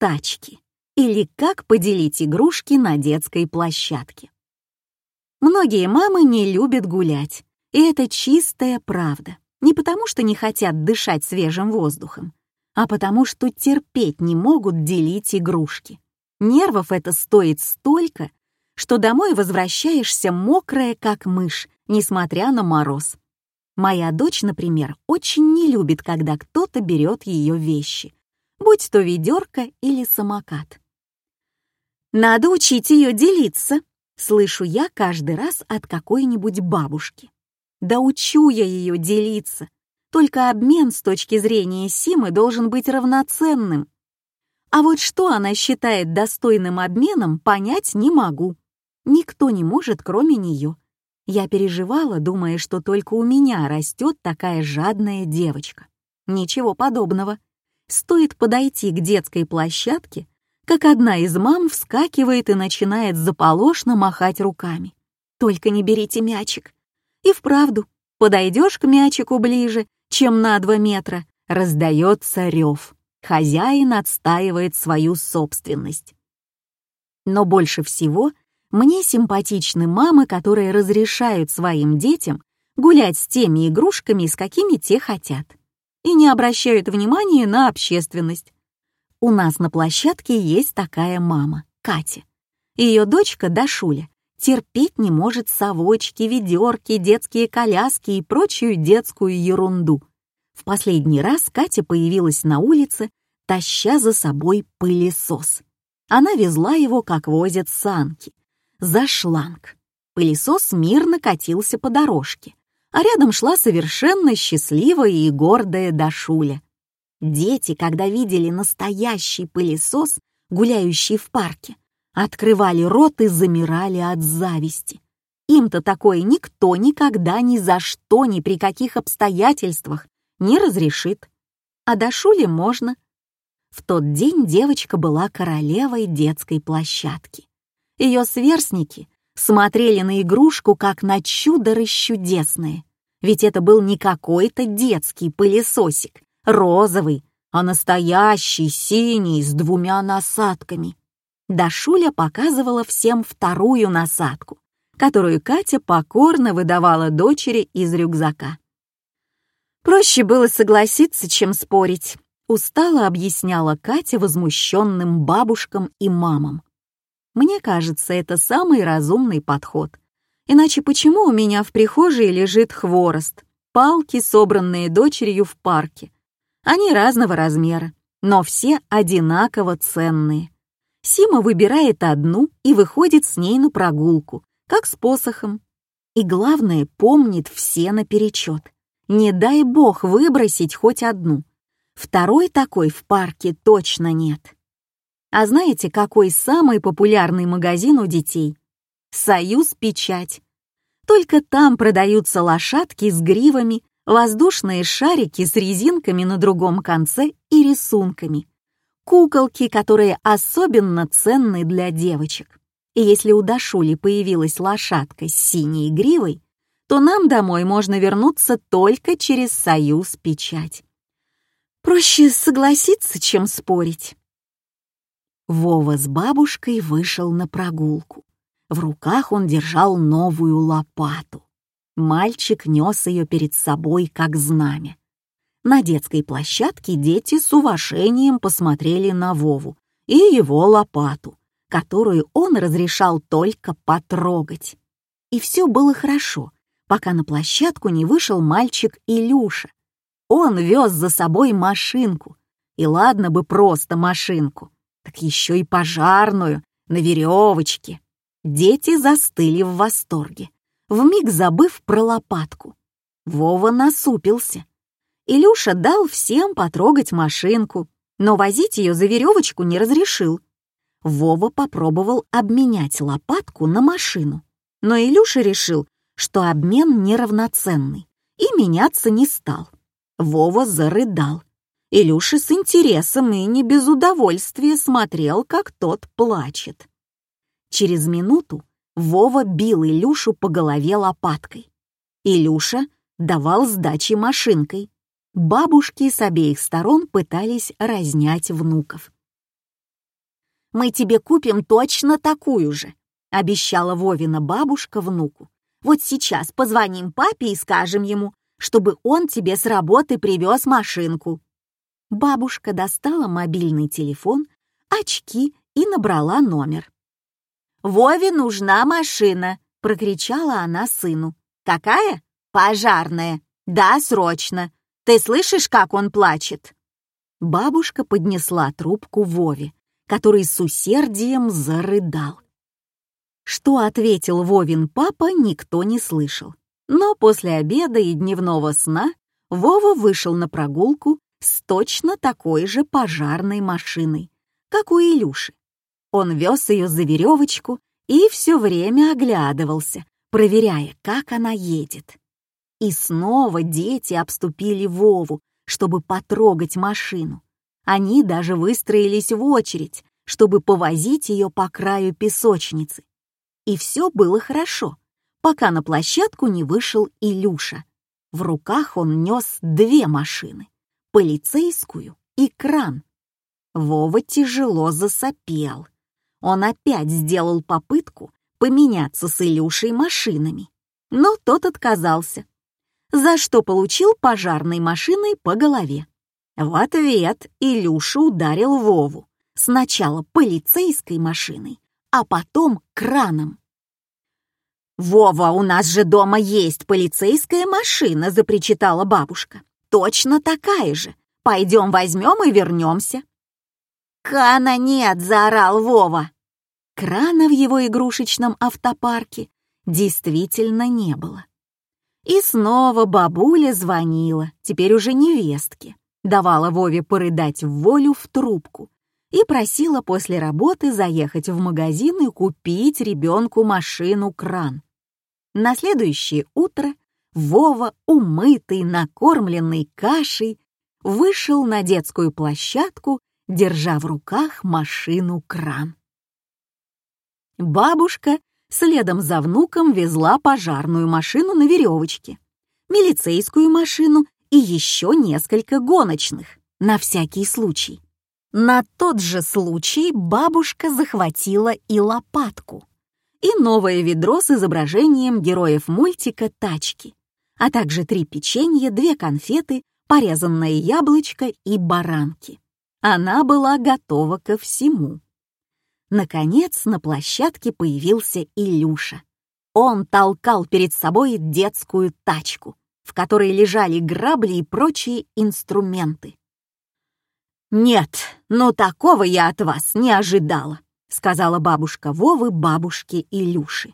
тачки или как поделить игрушки на детской площадке. Многие мамы не любят гулять, и это чистая правда. Не потому, что не хотят дышать свежим воздухом, а потому, что терпеть не могут делить игрушки. Нервов это стоит столько, что домой возвращаешься мокрая, как мышь, несмотря на мороз. Моя дочь, например, очень не любит, когда кто-то берет ее вещи, будь то ведерко или самокат. «Надо учить ее делиться», — слышу я каждый раз от какой-нибудь бабушки. Да учу я ее делиться, только обмен с точки зрения Симы должен быть равноценным. А вот что она считает достойным обменом, понять не могу. Никто не может, кроме нее. Я переживала, думая, что только у меня растет такая жадная девочка. Ничего подобного. Стоит подойти к детской площадке, как одна из мам вскакивает и начинает заполошно махать руками. «Только не берите мячик». И вправду, подойдешь к мячику ближе, чем на два метра, раздается рев. Хозяин отстаивает свою собственность. Но больше всего мне симпатичны мамы, которые разрешают своим детям гулять с теми игрушками, с какими те хотят, и не обращают внимания на общественность. У нас на площадке есть такая мама, Катя. Ее дочка Дашуля терпеть не может совочки, ведерки, детские коляски и прочую детскую ерунду. В последний раз Катя появилась на улице, таща за собой пылесос. Она везла его, как возят санки за шланг. Пылесос мирно катился по дорожке, а рядом шла совершенно счастливая и гордая Дашуля. Дети, когда видели настоящий пылесос, гуляющий в парке, открывали рот и замирали от зависти. Им-то такое никто никогда ни за что, ни при каких обстоятельствах не разрешит. А Дашуле можно. В тот день девочка была королевой детской площадки. Ее сверстники смотрели на игрушку как на чудо расчудесное. Ведь это был не какой-то детский пылесосик, розовый, а настоящий синий с двумя насадками. Дашуля показывала всем вторую насадку, которую Катя покорно выдавала дочери из рюкзака. Проще было согласиться, чем спорить, устало объясняла Катя возмущенным бабушкам и мамам. Мне кажется, это самый разумный подход. Иначе почему у меня в прихожей лежит хворост, палки, собранные дочерью в парке? Они разного размера, но все одинаково ценные. Сима выбирает одну и выходит с ней на прогулку, как с посохом. И главное, помнит все наперечет. Не дай бог выбросить хоть одну. Второй такой в парке точно нет. А знаете, какой самый популярный магазин у детей? «Союз Печать». Только там продаются лошадки с гривами, воздушные шарики с резинками на другом конце и рисунками, куколки, которые особенно ценны для девочек. И если у Дашули появилась лошадка с синей гривой, то нам домой можно вернуться только через союз печать. Проще согласиться, чем спорить. Вова с бабушкой вышел на прогулку. В руках он держал новую лопату. Мальчик нес ее перед собой, как знамя. На детской площадке дети с уважением посмотрели на Вову и его лопату, которую он разрешал только потрогать. И все было хорошо, пока на площадку не вышел мальчик Илюша. Он вез за собой машинку, и ладно бы просто машинку так еще и пожарную, на веревочке. Дети застыли в восторге, вмиг забыв про лопатку. Вова насупился. Илюша дал всем потрогать машинку, но возить ее за веревочку не разрешил. Вова попробовал обменять лопатку на машину, но Илюша решил, что обмен неравноценный и меняться не стал. Вова зарыдал. Илюша с интересом и не без удовольствия смотрел, как тот плачет. Через минуту Вова бил Илюшу по голове лопаткой. Илюша давал сдачи машинкой. Бабушки с обеих сторон пытались разнять внуков. мы тебе купим точно такую же», — обещала Вовина бабушка внуку. «Вот сейчас позвоним папе и скажем ему, чтобы он тебе с работы привез машинку». Бабушка достала мобильный телефон, очки и набрала номер. «Вове нужна машина!» — прокричала она сыну. «Какая? Пожарная. Да, срочно. Ты слышишь, как он плачет?» Бабушка поднесла трубку Вове, который с усердием зарыдал. Что ответил Вовин папа, никто не слышал. Но после обеда и дневного сна Вова вышел на прогулку с точно такой же пожарной машиной, как у Илюши. Он вез ее за веревочку и все время оглядывался, проверяя, как она едет. И снова дети обступили Вову, чтобы потрогать машину. Они даже выстроились в очередь, чтобы повозить ее по краю песочницы. И все было хорошо, пока на площадку не вышел Илюша. В руках он нес две машины — полицейскую и кран. Вова тяжело засопел — он опять сделал попытку поменяться с Илюшей машинами, но тот отказался, за что получил пожарной машиной по голове. В ответ Илюша ударил Вову, сначала полицейской машиной, а потом краном. «Вова, у нас же дома есть полицейская машина», — запричитала бабушка. «Точно такая же. Пойдем возьмем и вернемся». «Кана нет!» — заорал Вова. Крана в его игрушечном автопарке действительно не было. И снова бабуля звонила, теперь уже невестке, давала Вове порыдать в волю в трубку и просила после работы заехать в магазин и купить ребенку машину-кран. На следующее утро Вова, умытый, накормленный кашей, вышел на детскую площадку держа в руках машину-кран. Бабушка следом за внуком везла пожарную машину на веревочке, милицейскую машину и еще несколько гоночных, на всякий случай. На тот же случай бабушка захватила и лопатку, и новое ведро с изображением героев мультика «Тачки», а также три печенья, две конфеты, порезанное яблочко и баранки. Она была готова ко всему. Наконец на площадке появился Илюша. Он толкал перед собой детскую тачку, в которой лежали грабли и прочие инструменты. «Нет, ну такого я от вас не ожидала», — сказала бабушка Вовы бабушке Илюши.